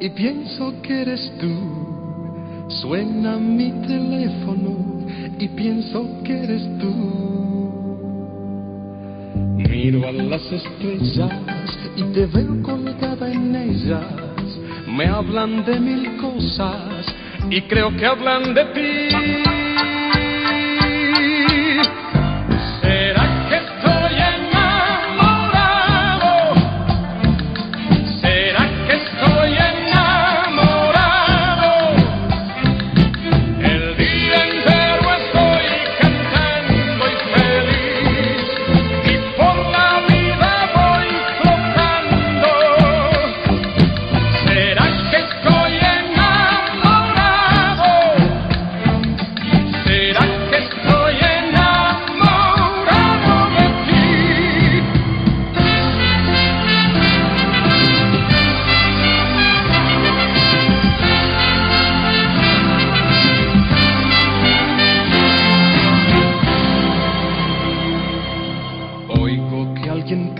Y pienso que eres tú. Suena mi teléfono y pienso que eres tú. Miro a las estrellas y te veo colgada en ellas. Me hablan de mil cosas y creo que hablan de ti.